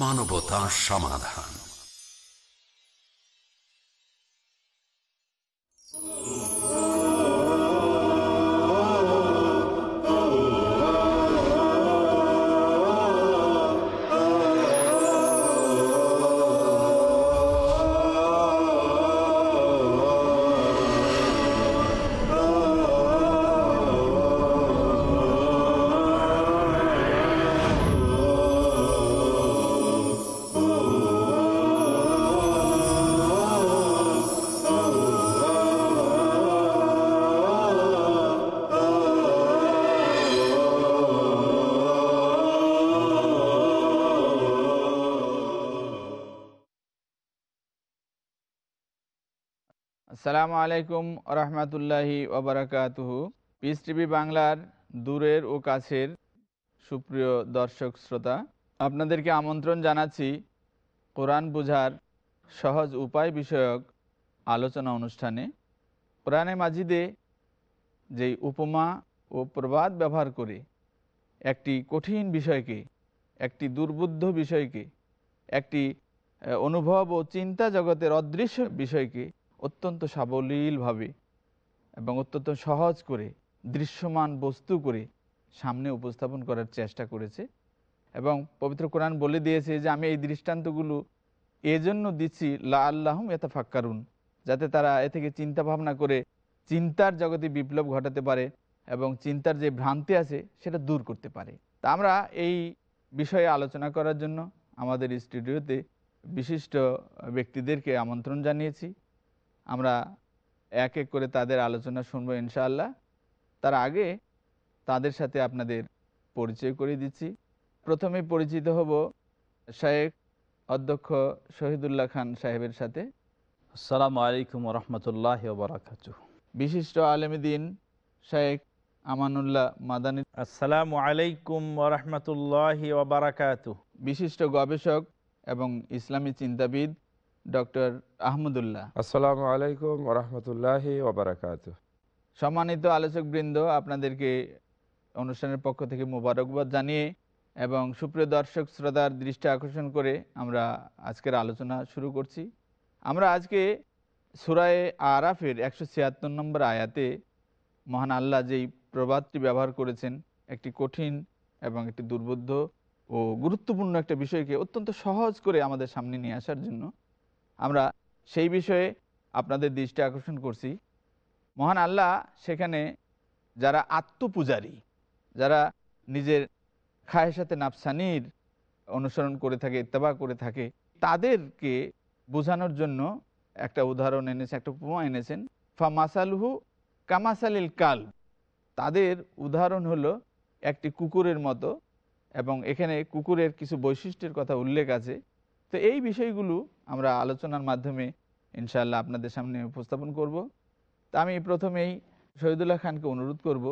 মানবতা সমাধান। আসসালামু আলাইকুম রহমতুল্লাহি ওবরাকাতুহু। পিস টিভি বাংলার দূরের ও কাছের সুপ্রিয় দর্শক শ্রোতা, আপনাদেরকে আমন্ত্রণ জানাচ্ছি কোরআন বুঝার সহজ উপায় বিষয়ক আলোচনা অনুষ্ঠানে। কোরআনে মাজিদে যেই উপমা ও প্রবাদ ব্যবহার করে, একটি কঠিন বিষয়কে, একটি দুর্বুদ্ধ বিষয়কে, একটি অনুভব ও চিন্তা জগতের অদৃশ্য বিষয়কে অত্যন্ত সাবলীলভাবে এবং অত্যন্ত সহজ করে, দৃশ্যমান বস্তু করে সামনে উপস্থাপন করার চেষ্টা করেছে এবং পবিত্র কোরআন বলে দিয়েছে যে, আমি এই দৃষ্টান্তগুলো এজন্য দিচ্ছি লা আল্লাহম এত ফাক্কারুন যাতে তারা এ থেকে চিন্তা ভাবনা করে চিন্তার জগতে বিপ্লব ঘটাতে পারে এবং চিন্তার যে ভ্রান্তি আছে সেটা দূর করতে পারে। তা আমরা এই বিষয়ে আলোচনা করার জন্য আমাদের স্টুডিওতে বিশিষ্ট ব্যক্তিদেরকে আমন্ত্রণ জানিয়েছি। আমরা এক এক করে তাদের আলোচনা শুনব ইনশাআল্লাহ। তার আগে তাদের সাথে আপনাদের পরিচয় করে দিচ্ছি। প্রথমে পরিচিত হব শায়েখ অধ্যক্ষ শহীদুল্লাহ খান সাহেবের সাথে। আসসালামু আলাইকুম রহমতুল্লাহ বারাকাত বিশিষ্ট আলমদিন শায়েখ আমানুল্লাহ মাদানী। আসসালামু আলাইকুম রহমতুল্লাহ বারাকাত বিশিষ্ট গবেষক এবং ইসলামী চিন্তাবিদ ডক্টর আহমদুল্লাহ। আসসালামু আলাইকুম ওরহমতুল্লাহ ওবরাকাত সম্মানিত আলোচকবৃন্দ আপনাদেরকে অনুষ্ঠানের পক্ষ থেকে মোবারকবাদ জানিয়ে এবং সুপ্রিয় দর্শক শ্রোতার দৃষ্টি আকর্ষণ করে আমরা আজকের আলোচনা শুরু করছি। আমরা আজকে সুরায়ে আরাফের একশো ছিয়াত্তর নম্বর আয়াতে মহান আল্লাহ যেই প্রবাদটি ব্যবহার করেছেন একটি কঠিন এবং একটি দুর্বোধ্য ও গুরুত্বপূর্ণ একটা বিষয়কে অত্যন্ত সহজ করে আমাদের সামনে নিয়ে আসার জন্য আমরা সেই বিষয়ে আপনাদের দৃষ্টি আকর্ষণ করছি। মহান আল্লাহ সেখানে যারা আত্মপূজারী, যারা নিজের খায়ের সাথে নাফসানির অনুসরণ করে থাকে, ইত্তেবা করে থাকে, তাদেরকে বোঝানোর জন্য একটা উদাহরণ এনেছে, একটা উপমা এনেছেন ফা মাসালহু কামাসালিল কাল তাদের উদাহরণ হলো একটি কুকুরের মতো এবং এখানে কুকুরের কিছু বৈশিষ্ট্যের কথা উল্লেখ আছে। তো এই বিষয়গুলো আমরা আলোচনার মাধ্যমে ইনশাআল্লাহ আপনাদের সামনে উপস্থাপন করব। তা আমি প্রথমেই শহীদুল্লাহ খানকে অনুরোধ করব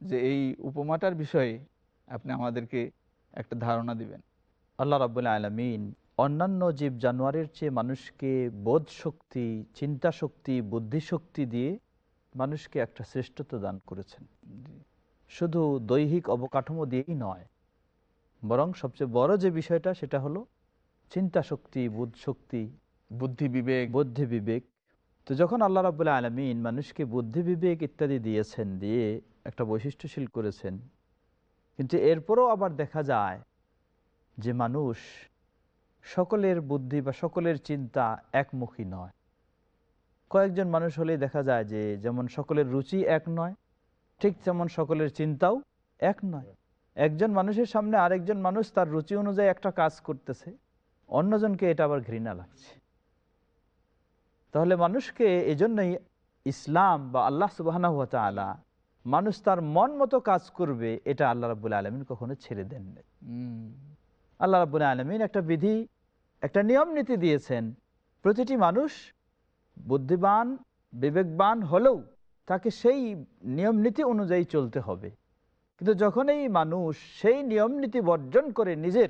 যে এই উপমাটার বিষয়ে আপনি আমাদেরকে একটা ধারণা দিবেন। আল্লাহ রাবুল্লাহ আলমিন অন্যান্য জীব জানোয়ারের চেয়ে মানুষকে বোধ শক্তি চিন্তা শক্তি বুদ্ধিশক্তি দিয়ে মানুষকে একটা শ্রেষ্ঠত্ব দান করেছেন। শুধু দৈহিক অবকাঠামো দিয়েই নয় বরং সবচেয়ে বড় যে বিষয়টা সেটা হলো চিন্তা শক্তি বোধ শক্তি বুদ্ধি বিবেক। বুদ্ধি বিবেক। তো যখন আল্লাহ রাবুল্লাহ আলমিন মানুষকে বুদ্ধি বিবেক ইত্যাদি দিয়েছেন দিয়ে একটা বৈশিষ্ট্যশীল করেছেন কিন্তু এরপরও আবার দেখা যায় যে মানুষ সকলের বুদ্ধি বা সকলের চিন্তা একমুখী নয়। কয়েকজন মানুষ হলেই দেখা যায় যে যেমন সকলের রুচি এক নয় ঠিক যেমন সকলের চিন্তাও এক নয়। একজন মানুষের সামনে আরেকজন মানুষ তার রুচি অনুযায়ী একটা কাজ করতেছে অন্যজনকে এটা আবার ঘৃণা লাগছে। তাহলে মানুষকে এজন্যই ইসলাম বা আল্লাহ সুবাহ মানুষ তার মন মতো কাজ করবে এটা আল্লাহ রাবুল আলমিন কখনো ছেড়ে দেন। আল্লাহ রাবুল আলমিন একটা বিধি একটা নিয়ম নীতি দিয়েছেন প্রতিটি মানুষ বুদ্ধিমান বিবেকবান হলেও তাকে সেই নিয়ম নীতি অনুযায়ী চলতে হবে। কিন্তু যখন এই মানুষ সেই নিয়ম নীতি বর্জন করে নিজের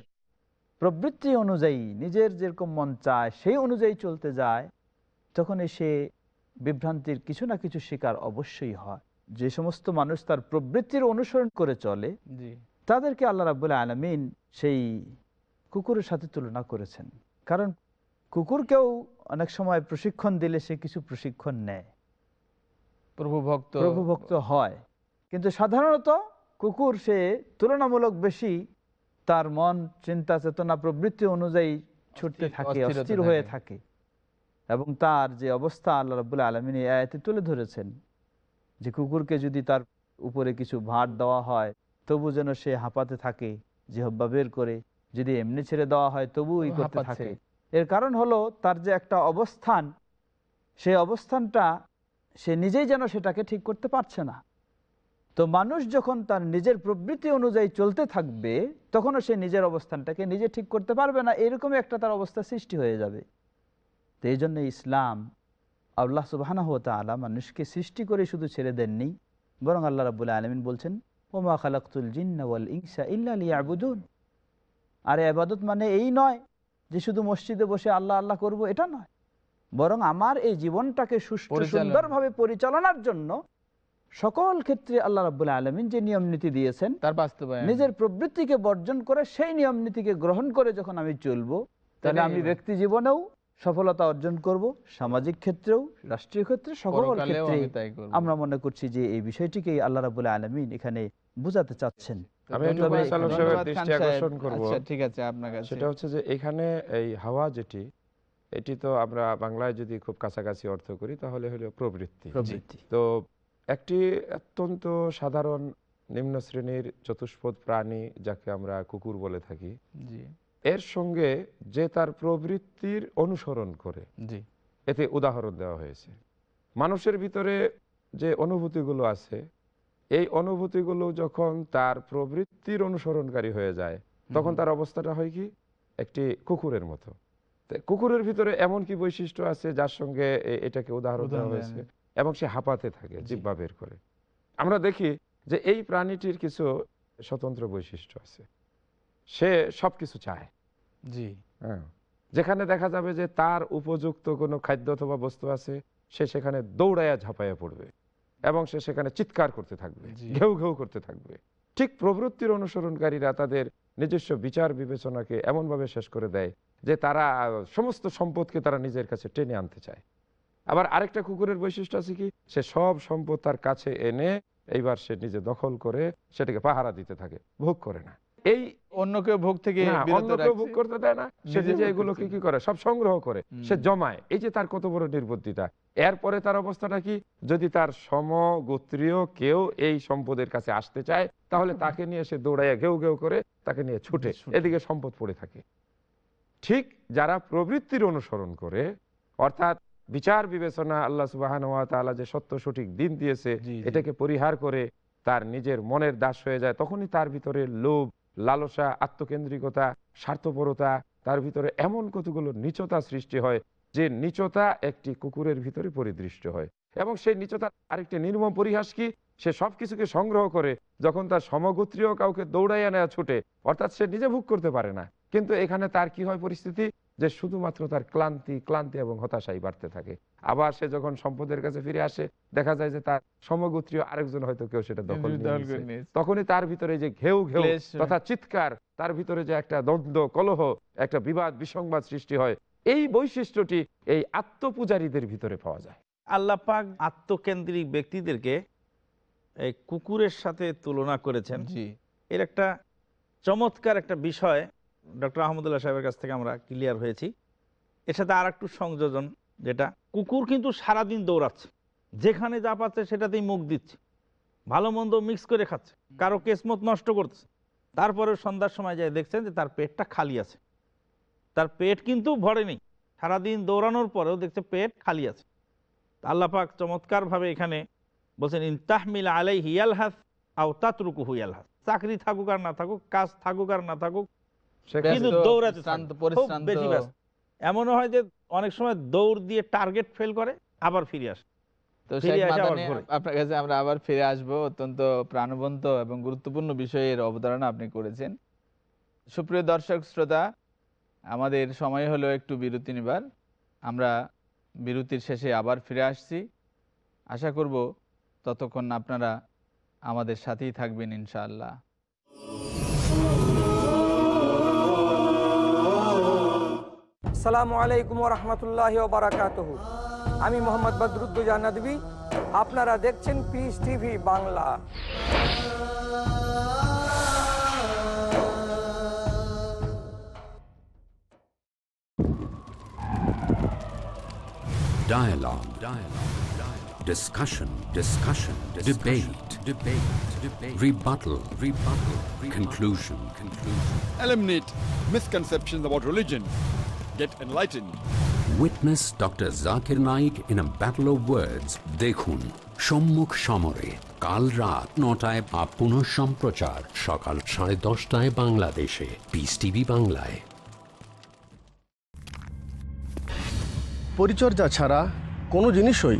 প্রবৃত্তি অনুযায়ী নিজের যেরকম মন চায় সেই অনুযায়ী চলতে যায় তখন সে বিভ্রান্তির কিছু না কিছু শিকার অবশ্যই হয়। যে সমস্ত মানুষ তার প্রবৃত্তির অনুসরণ করে চলে তাদেরকে আল্লাহ রাবুল আলমিন সেই কুকুরের সাথে তুলনা করেছেন। কারণ কুকুরকেও অনেক সময় প্রশিক্ষণ দিলে সে কিছু প্রশিক্ষণ নেয়। প্রভুভক্ত প্রভুভক্ত হয়। কিন্তু সাধারণত কুকুর সে তুলনামূলক বেশি তার মন চিন্তা চেতনা প্রবৃত্তি অনুযায়ী ছুটতে থাকে অস্থির হয়ে থাকে। এবং তার যে অবস্থা আল্লাহ রবুল্লা আলমিন এই আয়াতে তুলে ধরেছেন যে কুকুরকে যদি তার উপরে কিছু ভাট দেওয়া হয় তবু যেন সে হাঁপাতে থাকে যে হব্বা বের করে। যদি এমনি ছেড়ে দেওয়া হয় তবু ই করতে থাকে। এর কারণ হলো তার যে একটা অবস্থান সেই অবস্থানটা সে নিজেই যেন সেটাকে ঠিক করতে পারছে না। তো মানুষ যখন তার নিজের প্রবৃত্তি অনুযায়ী চলতে থাকবে তখনও সে নিজের অবস্থানটাকে নিজে ঠিক করতে পারবে না। এরকমই একটা তার অবস্থা সৃষ্টি হয়ে যাবে। তো এই জন্য ইসলাম আল্লাহ সুবাহানা হতা আলা মানুষকে সৃষ্টি করে শুধু ছেড়ে দেননি বরং আল্লাহ রাবুল্লাহ আলমিন বলছেন ওমা খালাকুল জিন্নাওয়াল ইংসা ইল্লা লিয়াবুদুন। আর আবাদত মানে এই নয় যে শুধু মসজিদে বসে আল্লাহ আল্লাহ করব এটা নয়। বরং আমার এই জীবনটাকে সুষ্ঠু পরিচালনা। সুন্দরভাবে পরিচালনার জন্য সকল ক্ষেত্রে আল্লাহ রাবুল্লাহ আলমিন যে নিয়ম নীতি দিয়েছেন তার বাস্তবায়ন। নিজের প্রবৃত্তিকে বর্জন করে সেই নিয়ম নীতিকে গ্রহণ করে যখন আমি চলবো তাহলে আমি ব্যক্তি জীবনেও সফলতা অর্জন করব সামাজিক ক্ষেত্রেও রাষ্ট্রীয় ক্ষেত্রে সকল ক্ষেত্রে। আমরা মনে করছি যে এই বিষয়টিকেই আল্লাহ রাবুল্লাহ আলমিন এখানে বুঝাতে চাচ্ছেন। আচ্ছা, ঠিক আছে আপনার সেটা হচ্ছে যে এখানে এই হাওয়া যেটি এটি তো আমরা বাংলায় যদি খুব কাছাকাছি অর্থ করি তাহলে হলো প্রবৃত্তি। প্রবৃত্তি। তো একটি অত্যন্ত সাধারণ নিম্ন শ্রেণির চতুষ্পদ প্রাণী যাকে আমরা কুকুর বলে থাকি। এর সঙ্গে যে তার প্রবৃত্তির অনুসরণ করে এতে উদাহরণ দেওয়া হয়েছে। মানুষের ভিতরে যে অনুভূতিগুলো আছে এই অনুভূতিগুলো যখন তার প্রবৃত্তির অনুসরণকারী হয়ে যায় তখন তার অবস্থাটা হয় কি? একটি কুকুরের মতো। কুকুরের ভিতরে এমন কি বৈশিষ্ট্য আছে যার সঙ্গে এটাকে উদাহরণ দেওয়া হয়েছে? এবং সে হাঁপাতে থাকে জিব্বা বের করে। আমরা দেখি যে এই প্রাণীটির কিছু স্বতন্ত্র বৈশিষ্ট্য আছে। সে সবকিছু চায়। জি। হ্যাঁ। যেখানে দেখা যাবে যে তার উপযুক্ত কোনো খাদ্য অথবা বস্তু আছে সে সেখানে দৌড়াইয়া ঝাঁপাইয়া পড়বে এবং সে সেখানে চিৎকার করতে থাকবে ঘেউ ঘেউ করতে থাকবে। ঠিক প্রবৃত্তির অনুসরণকারীরা তাদের নিজস্ব বিচার বিবেচনাকে এমনভাবে শেষ করে দেয় যে তারা সমস্ত সম্পদকে তারা নিজের কাছে টেনে আনতে চায়। আবার আরেকটা কুকুরের বৈশিষ্ট্য আছে কি? সে সব সম্পদ তার কাছে এনে এইবার সে নিজে দখল করে সেটাকে পাহারা দিতে থাকে ভোগ করে না। এই অন্য কেউ ভোগ থেকে ভোগ করতে দেয় না সে নিজে এগুলোকে কি করে? সব সংগ্রহ করে সে জমায়। এই যে তার কত বড় নির্বুদ্ধিতা। এরপরে তার অবস্থাটা কি? যদি তার সমগোত্রীয় কেউ এই সম্পদের কাছে আসতে চায় তাহলে তাকে নিয়ে সে দৌড়াইয়া ঘেউ ঘেউ করে তাকে নিয়ে ছুটে। এদিকে সম্পদ পড়ে থাকে। ঠিক যারা প্রবৃত্তির অনুসরণ করে অর্থাৎ বিচার বিবেচনা আল্লাহ সুবাহান তালা যে সত্য সঠিক দিন দিয়েছে। এটাকে পরিহার করে তার নিজের মনের দাস হয়ে যায় তখনই তার ভিতরে লোভ লালসা আত্মকেন্দ্রিকতা স্বার্থপরতা তার ভিতরে এমন কতগুলো নিচতা সৃষ্টি হয় যে নিচতা একটি কুকুরের ভিতরে পরিদৃষ্ট হয় এবং সেই নিচতার আরেকটি নির্মম পরিহাস কি সে সব কিছুকে সংগ্রহ করে যখন তার সমগোত্রীয় কাউকে দৌড়াইয়া নেওয়া ছুটে অর্থাৎ সে নিজে ভোগ করতে পারে না। কিন্তু এখানে তার কি হয় পরিস্থিতি? যে শুধুমাত্র তার ক্লান্তি ক্লান্তি এবং হতাশাই বাড়তে থাকে। আবার সে যখন সম্পদের কাছে ফিরে আসে দেখা যায় যে তার সমগোত্রীয় আরেকজন হয়তো কেউ সেটা দখল। তখনই তার ভিতরে যে ঘেউ ঘেউ তথা চিৎকার তার ভিতরে যে একটা দ্বন্দ্ব কলহ একটা বিবাদ বিসংবাদ সৃষ্টি হয় এই বৈশিষ্ট্যটি এই আত্মপূজারীদের ভিতরে পাওয়া যায়। আল্লাহ পাক আত্মকেন্দ্রিক ব্যক্তিদেরকে এই কুকুরের সাথে তুলনা করেছেন। জি। এর একটা চমৎকার একটা বিষয় ডক্টর আহমদুল্লাহ সাহেবের কাছ থেকে আমরা ক্লিয়ার হয়েছি। এর সাথে আর একটু সংযোজন যেটা কুকুর কিন্তু সারাদিন দৌড়াচ্ছে। যেখানে যা পাচ্ছে সেটাতেই মুখ দিচ্ছে। ভালো মন্দ মিক্স করে খাচ্ছে। কারও কেসমত নষ্ট করছে। তারপরে সন্ধ্যার সময় যায় দেখছেন যে তার পেটটা খালি আছে। তার পেট কিন্তু ভরে নেই। সারাদিন দৌড়ানোর পরেও দেখছে পেট খালি আছে। আল্লাহ পাক চমৎকারভাবে এখানে বলছেন ইনতাহমিল আলাই হিয়াল হাস আও তাতরুকু হুয়াল হাস চাকরি থাকুক আর না থাকুক কাজ থাকুক আর না থাকুক কিন্তু দৌড়াতে বেশি ব্যস্ত। এমনও হয় যে অনেক সময় দৌড় দিয়ে টার্গেট ফেল করে আবার ফিরে আসে। তো আপনার কাছে আমরা আবার ফিরে আসব। অত্যন্ত প্রাণবন্ত এবং গুরুত্বপূর্ণ বিষয়ের অবতারণা আপনি করেছেন। সুপ্রিয় দর্শক শ্রোতা আমাদের সময় হলো একটু বিরতি নিবার। আমরা বিরতির শেষে আবার ফিরে আসছি। আশা করব ততক্ষণ আপনারা আমাদের সাথেই থাকবেন ইনশাআল্লাহ আসসালামু আলাইকুম রহমতুল্লাহ বারাকাতহ আমি মোহাম্মদ বদরুদ্দুজা নদী আপনারা দেখছেন Peace TV Bangla Dialogue. Dialogue. Dialogue. Discussion. Discussion. Debate. Debate. Debate. Rebuttal. Rebuttal. rebuttal Conclusion. Conclusion. Eliminate misconceptions about religion. Get enlightened. Witness Dr. Zakir Naik in a battle of words. দেখুন সম্মুখ সমরে কাল রাত নটায় বা পুনঃ সম্প্রচার সকাল সাড়ে দশটায় বাংলাদেশে পিস টিভি বাংলায় পরিচর্যা ছাড়া কোনো জিনিসই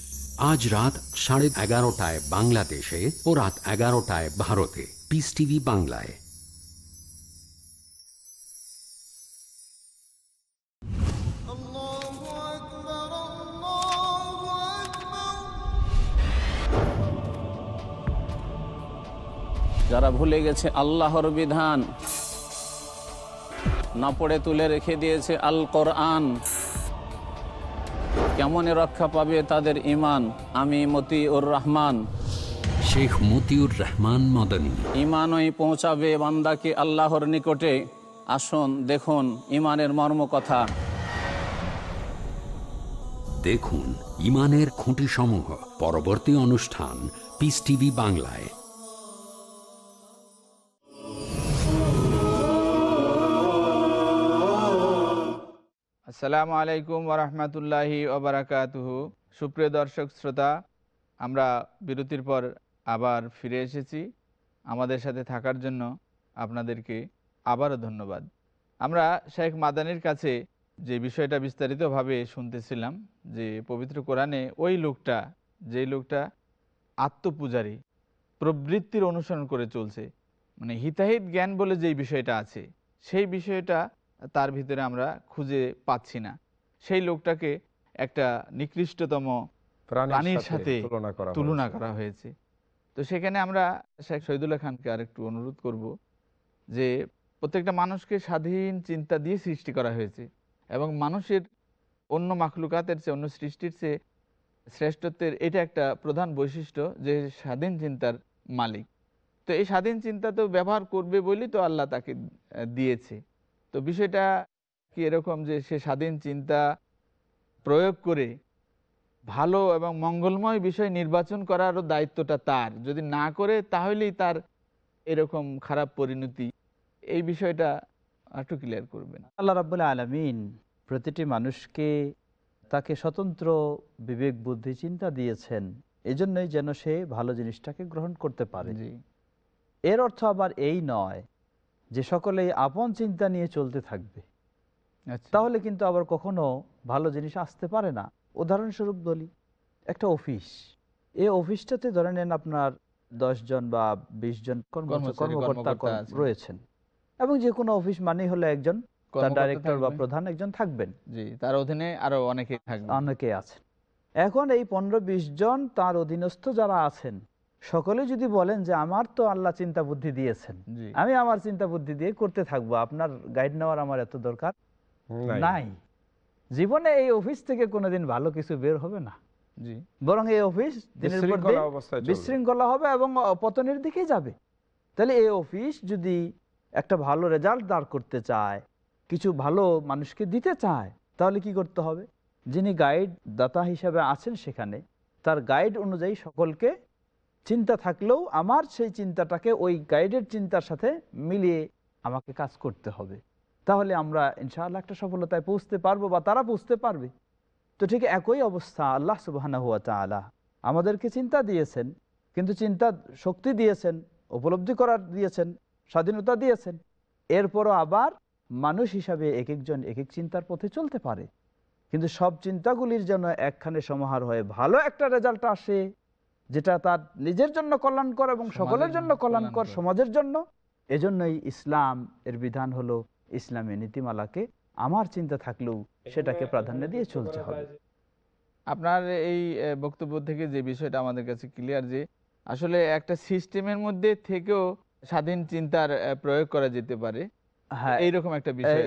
আজ রাত সাড়ে এগারোটায় বাংলাদেশে ও রাত এগারোটায় ভারতে। পিস টিভি বাংলায়। যারা ভুলে গেছে আল্লাহর বিধান, না পড়ে তুলে রেখে দিয়েছে আল কোরআন কেমনে রক্ষা পাবে তাদের ইমান আমি মতিউর রহমান। শেখ মতিউর রহমান মদনী। ইমানই পৌঁছাবে বান্দাকে আল্লাহর নিকটে। আসুন দেখুন ইমানের মর্ম কথা দেখুন ইমানের খুঁটি সমূহ পরবর্তী অনুষ্ঠান পিস টিভি বাংলায়। আসসালামু আলাইকুম ওরহমতুল্লাহি ওবরাকাতুহু সুপ্রিয় দর্শক, শ্রোতা, আমরা বিরতির পর আবার ফিরে এসেছি। আমাদের সাথে থাকার জন্য আপনাদেরকে আবারও ধন্যবাদ। আমরা শেখ মাদানির কাছে যে বিষয়টা বিস্তারিতভাবে শুনতেছিলাম, যে পবিত্র কোরআনে ওই লোকটা যে লোকটা আত্মপূজারী, প্রবৃত্তির অনুসরণ করে চলছে মানে হিতাহিত জ্ঞান বলে যেই বিষয়টা আছে, সেই বিষয়টা তার ভিতরে আমরা খুঁজে পাচ্ছি না। সেই লোকটাকে একটা নিকৃষ্টতম প্রাণীর সাথে তুলনা করা হয়েছে। তো সেখানে আমরা শেখ শহীদুল্লাহ খানকে আর একটু অনুরোধ করব যে প্রত্যেকটা মানুষকে স্বাধীন চিন্তা দিয়ে সৃষ্টি করা হয়েছে এবং মানুষের অন্য মাখলুকাতের চেয়ে অন্য সৃষ্টির চেয়ে শ্রেষ্ঠত্বের এটা একটা প্রধান বৈশিষ্ট্য যে স্বাধীন চিন্তার মালিক। তো এই স্বাধীন চিন্তা তো ব্যবহার করবে বলেই তো আল্লাহ তাকে দিয়েছে। তো বিষয়টা কি এরকম যে সে স্বাধীন চিন্তা প্রয়োগ করে ভালো এবং মঙ্গলময় বিষয় নির্বাচন করারও দায়িত্বটা তার। যদি না করে তাহলেই তার এরকম খারাপ পরিণতি। এই বিষয়টা একটু ক্লিয়ার করবেন। আল্লাহ রাবুল্লাহ আলমিন প্রতিটি মানুষকে তাকে স্বতন্ত্র বিবেক বুদ্ধি চিন্তা দিয়েছেন। এজন্যই যেন সে ভালো জিনিসটাকে গ্রহণ করতে পারে। এর অর্থ আবার এই নয় যে সকলেই আপন চিন্তা নিয়ে চলতে থাকবে আচ্ছা। তাহলে কিন্তু আবার কখনো ভালো জিনিস আসতে পারে না। উদাহরণস্বরূপ বলি একটা অফিস। এই অফিসটাতে ধরে নেন আপনার জন বা বিশ জন কর্মচারী- কর্মচারী, কর্মকর্তা। রয়েছেন। এবং যে কোনো অফিস মানেই হলো একজন তার ডাইরেক্টর বা প্রধান একজন থাকবেন। জি তার অধীনে আরও অনেকে অনেকে আছেন। এখন এই পনেরো বিশ জন তার অধীনস্থ যারা আছেন সকলে যদি বলেন যে আমার তো আল্লাহ চিন্তা বুদ্ধি দিয়েছেন আমি আমার চিন্তা বুদ্ধি দিয়ে করতে থাকব আপনার গাইড নেওয়ার আমার এত দরকার? নাই। জীবনে এই অফিস থেকে কোনোদিন ভালো কিছু বের হবে না। বরং এই অফিস বিশৃঙ্খলা হবে এবং পতনের দিকে যাবে। তাহলে এই অফিস যদি একটা ভালো রেজাল্ট দাঁড় করতে চায় কিছু ভালো মানুষকে দিতে চায় তাহলে কি করতে হবে? যিনি গাইড দাতা হিসাবে আছেন সেখানে তার গাইড অনুযায়ী সকলকে চিন্তা থাকলেও আমার সেই চিন্তাটাকে ওই গাইডের চিন্তার সাথে মিলিয়ে আমাকে কাজ করতে হবে। তাহলে আমরা ইনশাআল্লাহ একটা সফলতায় পৌঁছতে পারব বা তারা পৌঁছতে পারবে। তো ঠিক একই অবস্থা আল্লাহ সুবাহ আমাদেরকে চিন্তা দিয়েছেন, কিন্তু চিন্তা শক্তি দিয়েছেন, উপলব্ধি করার দিয়েছেন, স্বাধীনতা দিয়েছেন। এরপরও আবার মানুষ হিসাবে এক একজন এক এক চিন্তার পথে চলতে পারে। কিন্তু সব চিন্তাগুলির জন্য একখানে সমাহার হয়ে ভালো একটা রেজাল্ট আসে যেটা তার নিজের জন্য কল্যাণকর এবং সকলের জন্য কল্যাণকর সমাজের জন্য। এজন্যই ইসলাম এর বিধান হলো ইসলামী নীতিমালাকে আমার চিন্তা থাকলেও সেটাকে প্রাধান্য দিয়ে চলতে হবে। আপনার এই বক্তব্য থেকে যে বিষয়টা আমাদের কাছে ক্লিয়ার যে আসলে একটা সিস্টেমের মধ্যে থেকেও স্বাধীন চিন্তার প্রয়োগ করা যেতে পারে। হ্যাঁ এইরকম একটা বিষয়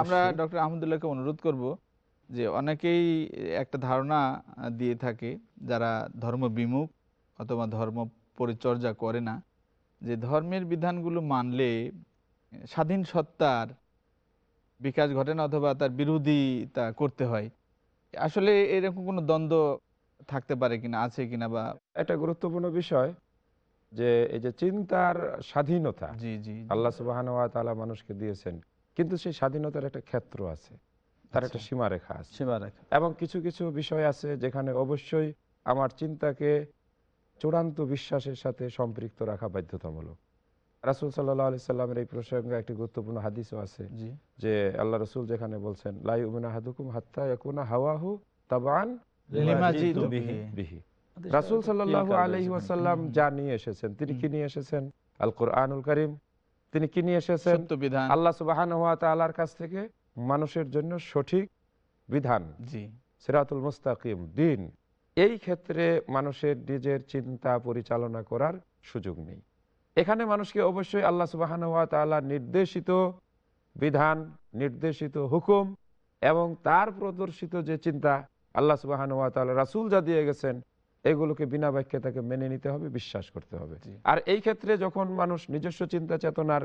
আমরা ডক্টর আহমদুল্লাহকে অনুরোধ করব যে অনেকেই একটা ধারণা দিয়ে থাকে যারা ধর্ম বিমুখ অথবা ধর্ম পরিচর্যা করে না যে ধর্মের বিধানগুলো মানলে স্বাধীন সত্তার বিকাশ ঘটে না অথবা তার বিরোধিতা করতে হয় আসলে এরকম কোনো দ্বন্দ্ব থাকতে পারে কিনা আছে কিনা বা একটা গুরুত্বপূর্ণ বিষয় যে এই যে চিন্তার স্বাধীনতা জি জি। আল্লাহ সুবাহ মানুষকে দিয়েছেন কিন্তু সেই স্বাধীনতার একটা ক্ষেত্র আছে তার একটা আচ্ছা। সীমারেখা আছে সীমা রেখা এবং কিছু কিছু বিষয় আছে যেখানে অবশ্যই আমার চিন্তাকে চূড়ান্ত বিশ্বাসের সাথে সম্পৃক্ত রাখা বাধ্যতামূলক। রাসুল সাল্লাহ আলি সাল্লামের এই প্রসঙ্গে একটি গুরুত্বপূর্ণ হাদিসও আছে যে আল্লাহ রসুল যেখানে বলছেন লাই উমিনা হাদুকুম হাত্তা ইয়াকুনা হাওয়াহু তাবান বিহি। রাসুল সাল্লাহ আলহি ওয়াসাল্লাম যা নিয়ে এসেছেন। তিনি কি নিয়ে এসেছেন? আল কোরআনুল করিম। তিনি কি নিয়ে এসেছেন? আল্লাহ সুবাহান ওয়া তাআলার কাছ থেকে মানুষের জন্য সঠিক বিধান। জি। সিরাতুল মুস্তাকিম দিন। এই ক্ষেত্রে মানুষের নিজের চিন্তা পরিচালনা করার সুযোগ নেই। এখানে মানুষকে অবশ্যই আল্লাহ সুবাহান ওয়া নির্দেশিত বিধান নির্দেশিত হুকুম এবং তার প্রদর্শিত যে চিন্তা আল্লাহ সুবাহান ওয়া রাসূল যা দিয়ে গেছেন এগুলোকে বিনা বাক্যে তাকে মেনে নিতে হবে বিশ্বাস করতে হবে। আর এই ক্ষেত্রে যখন মানুষ নিজস্ব চিন্তা চেতনার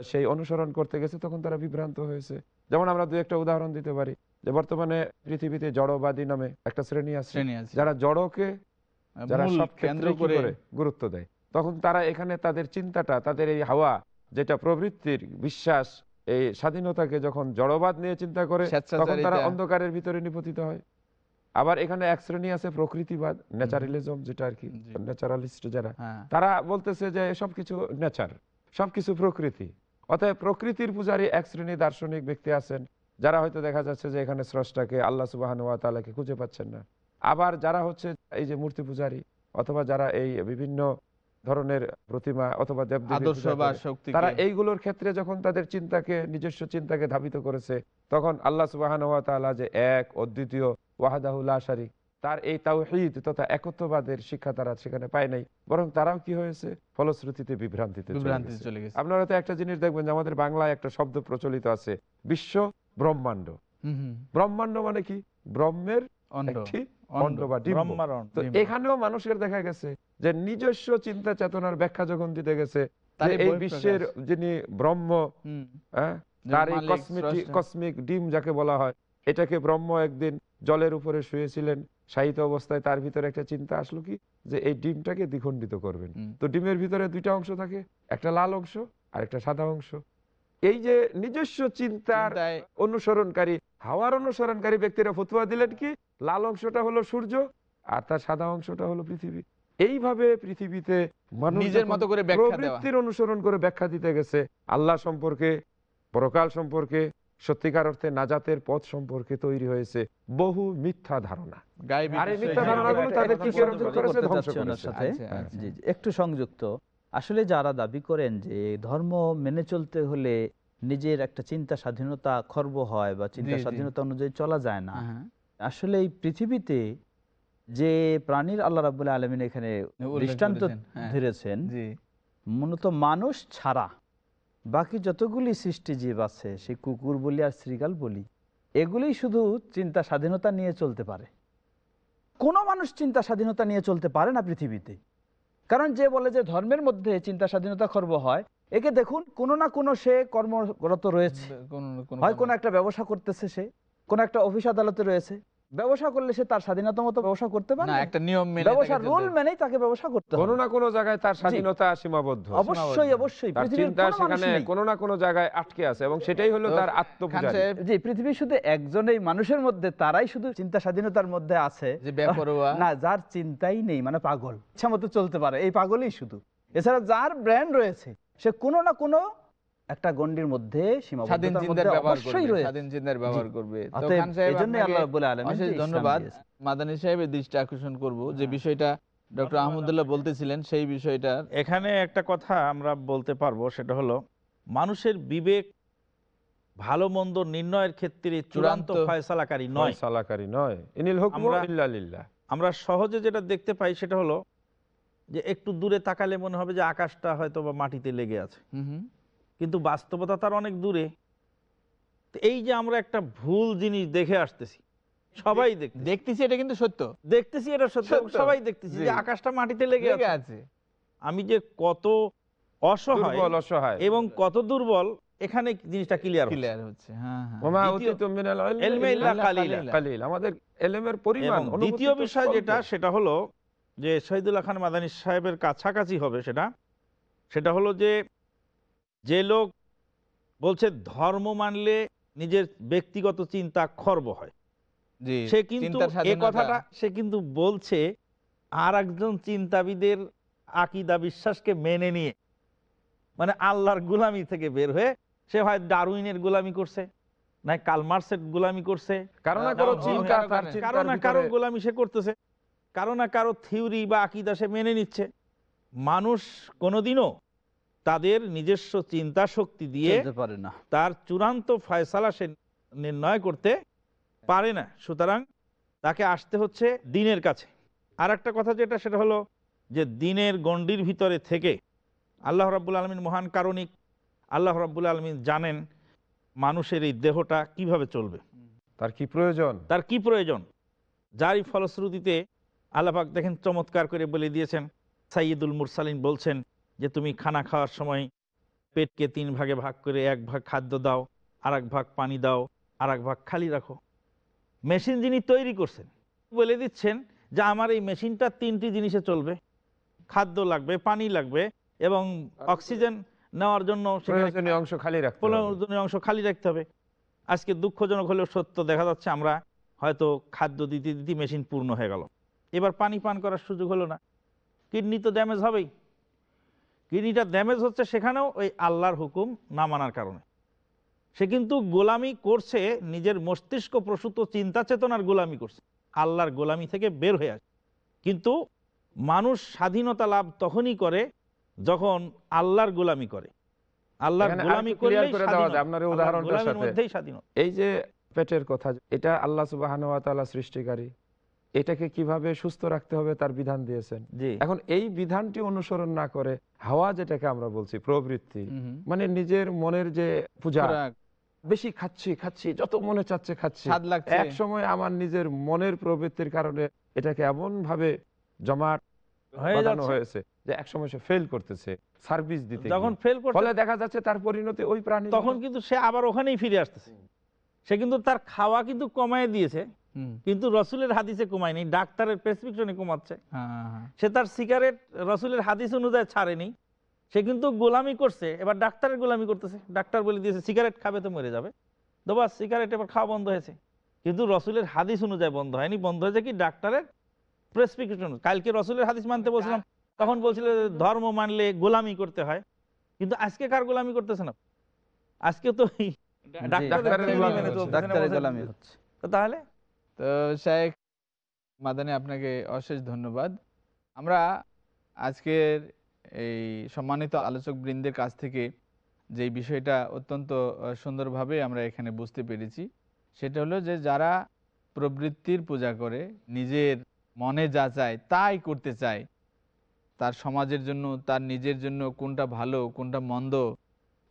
সেই অনুসরণ করতে গেছে তখন তারা বিভ্রান্ত হয়েছে। যেমন আমরা দু একটা উদাহরণ দিতে পারি। যে বর্তমানে পৃথিবীতে জড়বাদী নামে একটা শ্রেণি আছে যারা জড়কে যারা সব কেন্দ্র করে গুরুত্ব দেয়। তখন তারা এখানে তাদের চিন্তাটা তাদের এই হাওয়া যেটা প্রবৃত্তির বিশ্বাস এই স্বাধীনতাকে যখন জড়বাদ নিয়ে চিন্তা করে তখন তারা অন্ধকারের ভিতরে নিপতিত হয়। আবার এখানে এক শ্রেণি আছে প্রকৃতিবাদ ন্যাচারালিজম যেটা আর কি ন্যাচারালিস্ট যারা। হ্যাঁ। তারা বলতেছে যে সবকিছু নেচার সবকিছু প্রকৃতি। অতএব প্রকৃতির পূজারী এক শ্রেণি দার্শনিক ব্যক্তি আছেন যারা হয়তো দেখা যাচ্ছে যে এখানে স্রষ্টাকে আল্লাহ সুবাহান ওয়া খুঁজে পাচ্ছেন না। আবার যারা হচ্ছে এই যে মূর্তি পূজারী অথবা যারা এই বিভিন্ন ধরনের প্রতিমা অথবা দেব তারা এইগুলোর ক্ষেত্রে যখন তাদের চিন্তাকে নিজস্ব চিন্তাকে ধাবিত করেছে তখন আল্লাহ সুবাহান যে এক অদ্বিতীয় ওয়াহাদাহুল্লাহ শারিক তার এই তাওহীদ তথা একত্ববাদের শিক্ষা তারা সেখানে পায় নাই। বরং তারাও কি হয়েছে? ফলশ্রুতিতে বিভ্রান্তিতে আপনারা তো একটা জিনিস দেখবেন যে আমাদের বাংলায় একটা শব্দ প্রচলিত আছে বিশ্ব ব্রহ্মাণ্ড। হুম, হুম। ব্রহ্মাণ্ড মানে কি? ব্রহ্মের একটি তো এখানেও মানুষের দেখা গেছে যে নিজস্ব চিন্তা চেতনার ব্যাখ্যা যখন দিতে গেছে এই বিশ্বের যিনি ব্রহ্ম হ্যাঁ তার এই। কসমিক ডিম যাকে বলা হয় এটাকে ব্রহ্ম একদিন জলের উপরে শুয়েছিলেন সাহিত্য অবস্থায় তার ভিতরে একটা চিন্তা আসলো কি? যে এই ডিমটাকে দ্বিখণ্ডিত করবেন। তো ডিমের ভিতরে দুইটা অংশ থাকে একটা লাল অংশ আর একটা সাদা অংশ। এই যে নিজস্ব চিন্তার অনুসরণকারী হাওয়ার অনুসরণকারী ব্যক্তিরা ফতুয়া দিলেন কি? লাল অংশটা হলো সূর্য আর তার সাদা অংশটা হলো পৃথিবী। এইভাবে পৃথিবীতে মানুষ নিজের মতো করে প্রবৃত্তির অনুসরণ করে ব্যাখ্যা দিতে গেছে আল্লাহ সম্পর্কে পরকাল সম্পর্কে সত্যিকার অর্থে নাজাতের পথ সম্পর্কে তৈরি হয়েছে বহু মিথ্যা ধারণা। সাথে। আচ্ছা, আচ্ছা। জি, জি, একটু সংযুক্ত। আসলে যারা দাবি করেন যে ধর্ম মেনে চলতে হলে নিজের একটা চিন্তা স্বাধীনতা খর্ব হয় বা চিন্তা। স্বাধীনতা অনুযায়ী চলা যায় না হ্যাঁ, আসলে এই পৃথিবীতে যে প্রাণীর আল্লাহ রাবুল্লাহ আলমিন এখানে দৃষ্টান্ত হ্যাঁ। ধরেছেন মূলত মানুষ ছাড়া বাকি যতগুলি সৃষ্টি জীব আছে সে কুকুর বলি আর শ্রীগাল বলি এগুলি শুধু চিন্তা স্বাধীনতা নিয়ে চলতে পারে কোনো মানুষ চিন্তা স্বাধীনতা নিয়ে চলতে পারে না পৃথিবীতে কারণ যে বলে যে ধর্মের মধ্যে চিন্তা স্বাধীনতা খর্ব হয় একে দেখুন কোনো না কোনো সে কর্মরত রয়েছে। হয় কোনো একটা ব্যবসা করতেছে সে কোন একটা অফিস আদালতে রয়েছে। ব্যবসা করলে সে তার স্বাধীনতা মতো ব্যবসা করতে পারে একটা নিয়ম মেনে ব্যবসার রুল মেনেই তাকে ব্যবসা করতে কোনো হবে। না কোনো জায়গায় তার স্বাধীনতা সীমাবদ্ধ। অবশ্যই অবশ্যই। পৃথিবীর চিন্তা সেখানে কোনো না কোনো জায়গায় আটকে আছে এবং সেটাই হলো তার আত্মপূজা জি পৃথিবীর শুধু একজনই মানুষের মধ্যে তারাই শুধু চিন্তা স্বাধীনতার মধ্যে আছে। যে বেপরোয়া। না যার চিন্তাই নেই মানে পাগল। ইচ্ছা মতো চলতে পারে এই পাগলই শুধু। এছাড়া যার ব্র্যান্ড রয়েছে সে কোনো না কোনো একটা গণ্ডির মধ্যে ব্যবহার করবে অশেষ যে ইসলাম ধন্যবাদ। মাদানী সাহেবের দৃষ্টি আকর্ষণ করব। যে বিষয়টা ডক্টর আহমদুল্লাহ বলতেছিলেন সেই বিষয়টা এখানে একটা কথা আমরা বলতে পারব সেটা হলো মানুষের বিবেক ভালো মন্দ নির্ণয়ের ক্ষেত্রে চূড়ান্ত ফয়সালাকারী নয়। সালাকারী নয়। আমরা- সহজে যেটা দেখতে পাই সেটা হলো যে একটু দূরে তাকালে মনে হবে যে আকাশটা হয়তো বা মাটিতে লেগে আছে। হুম হুম। কিন্তু বাস্তবতা তার অনেক দূরে। এই যে আমরা একটা ভুল জিনিস দেখে আসতেছি সবাই দেখতেছি। এটা কিন্তু সত্য। দেখতেছি এটা সত্য। সবাই দেখতেছি যে আকাশটা মাটিতে লেগে আছে। আমি যে কত অসহায় দুর্বল অসহায়। এবং কত দুর্বল এখানে জিনিসটা ক্লিয়ার ক্লিয়ার হচ্ছে হ্যাঁ হ্যাঁ। আমাদের এলেমের পরিমাণ দ্বিতীয় বিষয় যেটা সেটা হলো যে শহীদুল্লাহ খান মাদানী সাহেবের কাছাকাছি হবে সেটা। সেটা হলো যে যে লোক বলছে ধর্ম মানলে নিজের ব্যক্তিগত চিন্তা খর্ব হয়। সে কিন্তু এ কথাটা সে কিন্তু বলছে আর একজন চিন্তাবিদের আকিদা বিশ্বাসকে মেনে নিয়ে। মানে আল্লাহর গুলামি থেকে বের হয়ে সে হয় ডারউইনের গুলামি করছে না কালমার্সের গুলামি করছে। কারও না কারও গোলামি সে করতেছে। কারও না কারও থিওরি বা আকিদা সে মেনে নিচ্ছে। মানুষ কোনোদিনও তাদের নিজস্ব চিন্তা শক্তি দিয়ে পারে না। তার চূড়ান্ত ফয়সালা সে নির্ণয় করতে পারে না। সুতরাং তাকে আসতে হচ্ছে দিনের কাছে। আর একটা কথা যেটা সেটা হলো যে দিনের গণ্ডির ভিতরে থেকে আল্লাহ রাব্বুল আলমিন মহান কারণিক। আল্লাহ রাব্বুল আলমিন জানেন মানুষের এই দেহটা কীভাবে চলবে। তার কি প্রয়োজন? তার কি প্রয়োজন? যারই ফলশ্রুতিতে আল্লাপাক দেখেন চমৎকার করে বলে দিয়েছেন সাইয়দুল মুরসালিন বলছেন যে তুমি খানা খাওয়ার সময় পেটকে তিন ভাগে ভাগ করে এক ভাগ খাদ্য দাও আর এক ভাগ পানি দাও আর এক ভাগ খালি রাখো। মেশিন যিনি তৈরি করছেন বলে দিচ্ছেন যে আমার এই মেশিনটা তিনটি জিনিসে চলবে। খাদ্য লাগবে পানি লাগবে এবং অক্সিজেন নেওয়ার জন্য অংশ খালি রাখতে অংশ খালি রাখতে হবে। আজকে দুঃখজনক হলেও সত্য দেখা যাচ্ছে আমরা হয়তো খাদ্য দিতে দিতে মেশিন পূর্ণ হয়ে গেল। এবার পানি পান করার সুযোগ হলো না। কিডনি তো ড্যামেজ হবেই। কিডনিটা ড্যামেজ হচ্ছে সেখানেও ওই আল্লাহর হুকুম না মানার কারণে। সে কিন্তু গোলামি করছে নিজের মস্তিষ্ক প্রসূত চিন্তা চেতনার গোলামি করছে। আল্লাহর গোলামি থেকে বের হয়ে আসে। কিন্তু মানুষ স্বাধীনতা লাভ তখনই করে যখন আল্লাহর গোলামি করে। আল্লাহর গোলামি করে আপনার এই উদাহরণটার সাথে। এই যে পেটের কথা এটা আল্লাহ সুবাহ সৃষ্টিকারী। এটাকে কীভাবে সুস্থ রাখতে হবে তার বিধান দিয়েছেন। এখন এই বিধানটি অনুসরণ না করে হাওয়া যেটাকে আমরা বলছি প্রবৃত্তি। মানে নিজের মনের যে পূজা বেশি খাচ্ছি খাচ্ছি যত মনে চাচ্ছে খাচ্ছি। এক সময় আমার নিজের মনের প্রবৃত্তির কারণে এটাকে এমন ভাবে জমাট বাঁধানো হয়েছে যে এক সময় সে ফেল করতেছে সার্ভিস দিতে যখন ফেল ফলে দেখা যাচ্ছে তার পরিণতি ওই প্রাণী তখন কিন্তু সে আবার ওখানেই ফিরে আসতেছে। সে কিন্তু তার খাওয়া কিন্তু কমায় দিয়েছে। কিন্তু রসুলের হাদিসে কমায় নেই ডাক্তারের প্রেসক্রিপশনে কমাচ্ছে। হ্যাঁ, হ্যাঁ, হ্যাঁ। সে তার সিগারেট রসুলের হাদিস অনুযায়ী ছাড়েনি। সে কিন্তু গোলামি করছে এবার ডাক্তারের গোলামি করতেছে। ডাক্তার বলে দিয়েছে সিগারেট খাবে তো মরে যাবে। দোবা সিগারেট এবার খাওয়া বন্ধ হয়েছে। কিন্তু রসুলের হাদিস অনুযায়ী বন্ধ হয়নি। বন্ধ হয়েছে কি? ডাক্তারের প্রেসক্রিপশন। কালকে রসুলের হাদিস মানতে বলছিলাম তখন বলছিল ধর্ম মানলে গোলামি করতে হয়। কিন্তু আজকে কার গোলামি করতেছে না? আজকে তো ডাক্তারের গোলামি মেনে তো তাহলে? তো শেখ মাদানি, আপনাকে অশেষ ধন্যবাদ। আমরা আজকের এই সম্মানিত আলোচক বৃন্দের কাছ থেকে যে বিষয়টা অত্যন্ত সুন্দরভাবে আমরা এখানে বুঝতে পেরেছি, সেটা হলো যে যারা প্রবৃত্তির পূজা করে, নিজের মনে যা চায় তাই করতে চায়, তার সমাজের জন্য, তার নিজের জন্য কোনটা ভালো, কোনটা মন্দ,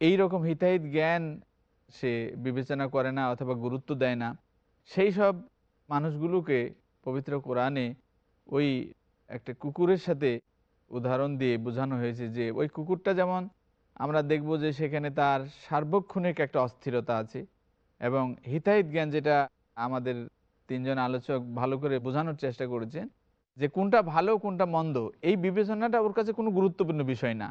এই রকম হিতাহিত জ্ঞান সে বিবেচনা করে না অথবা গুরুত্ব দেয় না, সেই সব মানুষগুলোকে পবিত্র কোরআনে ওই একটা কুকুরের সাথে উদাহরণ দিয়ে বোঝানো হয়েছে যে ওই কুকুরটা যেমন আমরা দেখব যে সেখানে তার সার্বক্ষণিক একটা অস্থিরতা আছে এবং হিতাহিত জ্ঞান যেটা আমাদের তিনজন আলোচক ভালো করে বোঝানোর চেষ্টা করেছেন যে কোনটা ভালো, কোনটা মন্দ, এই বিবেচনাটা ওর কাছে কোনো গুরুত্বপূর্ণ বিষয় না।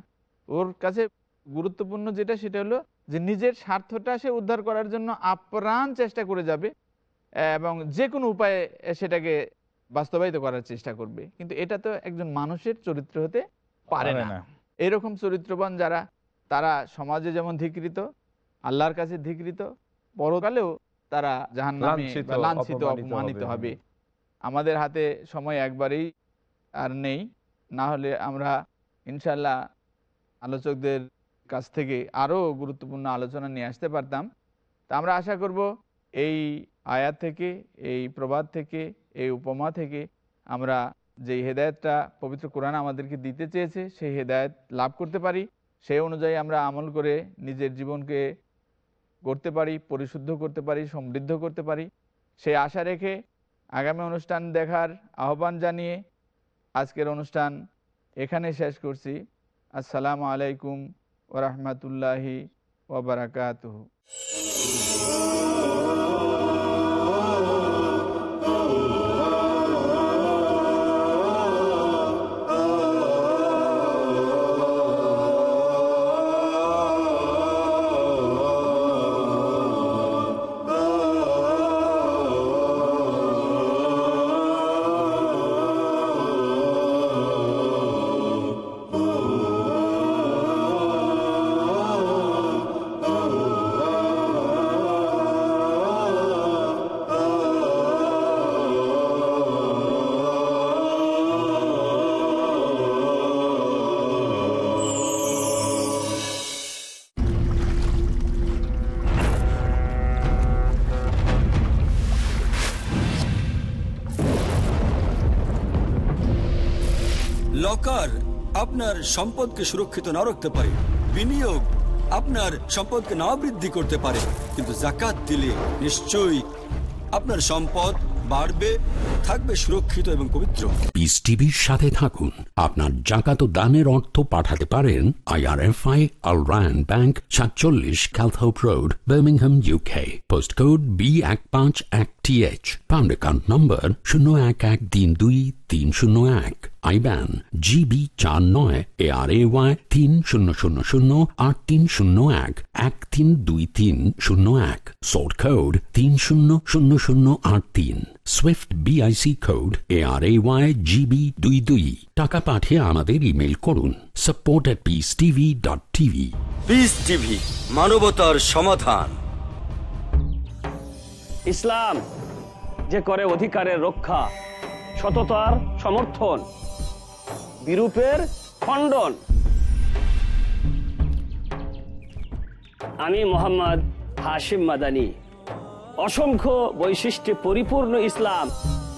ওর কাছে গুরুত্বপূর্ণ যেটা, সেটা হলো যে নিজের স্বার্থটা সে উদ্ধার করার জন্য আপ্রাণ চেষ্টা করে যাবে এবং যে কোনো উপায়ে সেটাকে বাস্তবায়িত করার চেষ্টা করবে। কিন্তু এটা তো একজন মানুষের চরিত্র হতে পারে না। এরকম চরিত্রবান যারা তারা সমাজে যেমন ধিকৃত আল্লাহর কাছে ধিকৃত পরকালেও তারা জাহান লাঞ্ছিত, অপমানিত। হবে। আমাদের হাতে সময় একবারেই আর নেই। না হলে আমরা ইনশাল্লাহ আলোচকদের কাছ থেকে আরও গুরুত্বপূর্ণ আলোচনা নিয়ে আসতে পারতাম। তা আমরা আশা করব এই আয়াত থেকে, এই প্রবাদ থেকে, এই উপমা থেকে আমরা যে হেদায়তটা পবিত্র কোরআন আমাদেরকে দিতে চেয়েছে, সেই হেদায়ত লাভ করতে পারি। সেই অনুযায়ী আমরা আমল করে নিজের জীবনকে করতে পারি, পরিশুদ্ধ করতে পারি, সমৃদ্ধ করতে পারি। সেই আশা রেখে আগামী অনুষ্ঠান দেখার আহ্বান জানিয়ে আজকের অনুষ্ঠান এখানে শেষ করছি। আসসালামু আলাইকুম ওরহমতুল্লাহি ওবরাকাতুহ লকার আপনার সম্পদকে সুরক্ষিত না রাখতে পারে। বিনিয়োগ আপনার সম্পদকে না বৃদ্ধি করতে পারে। কিন্তু জাকাত দিলে নিশ্চয়ই আপনার সম্পদ বাড়বে, থাকবে সুরক্ষিত এবং পবিত্র। পিস টিভির সাথে থাকুন। আপনার জাকাত দানের অর্থ পাঠাতে পারেন আইআরএফআই আল রায়ন ব্যাংক সাতচল্লিশ Calthorpe road Birmingham UK post code B এক পাঁচ এক T H pound account number শূন্য এক এক তিন দুই তিন শূন্য এক আইব্যান জিবি চার নয় এ আর এ ওয়াই তিন শূন্য শূন্য শূন্য আট তিন শূন্য এক এক তিন দুই তিন শূন্য এক সোর্ট কোড তিন শূন্য শূন্য শূন্য আট তিন SWIFT BIC code A R A Y GB দুই দুই টাকা পাঠিয়ে আমাদের ইমেল করুন support at Peace TV dot TV Peace TV মানবতার সমাধান। ইসলাম যে করে অধিকারের রক্ষা সততার সমর্থন বিরূপের খণ্ডন। আমি মোহাম্মদ হাশিম মাদানি। অসংখ্য বৈশিষ্ট্যে পরিপূর্ণ ইসলাম।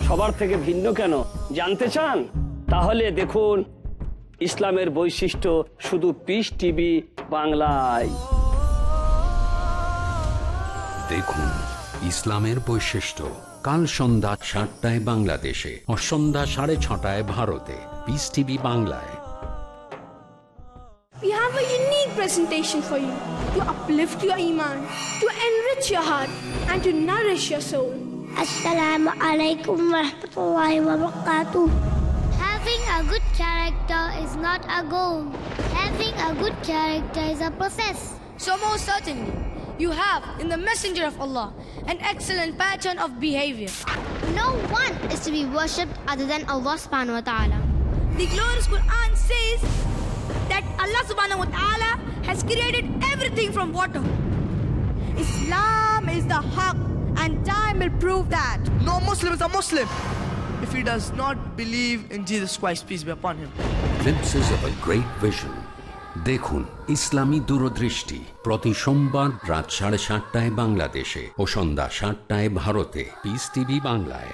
সবার থেকে ভিন্ন কেন? জানতে চান? তাহলে দেখুন ইসলামের বৈশিষ্ট্য শুধু পিস টিভি বাংলায় দেখুন ইসলামের বৈশিষ্ট্য কাল সন্ধ্যা সাতটায় বাংলাদেশে ও সন্ধ্যা সাড়ে ছটায় ভারতে পিস টিভি বাংলায় We have a unique presentation for you to uplift your iman, to enrich your heart, and to nourish your soul. Assalamu alaikum wa rahmatullahi wa barakatuh. Having a good character is not a goal. Having a good character is a process. So, most certainly, you have in the Messenger of Allah an excellent pattern of behavior. No one is to be worshipped other than Allah subhanahu wa ta'ala. The glorious Quran says that Allah subhanahu wa ta'ala has created everything from water. Islam is the haq, and time will prove that. No Muslim is a Muslim if he does not believe in Jesus Christ, peace be upon him. Glimpses of a great vision. দেখুন ইসলামী দূরদৃষ্টি প্রতি সোমবার রাত সাড়ে সাতটায় বাংলাদেশে ও সন্ধ্যা সাতটায় ভারতে piece TV বাংলায়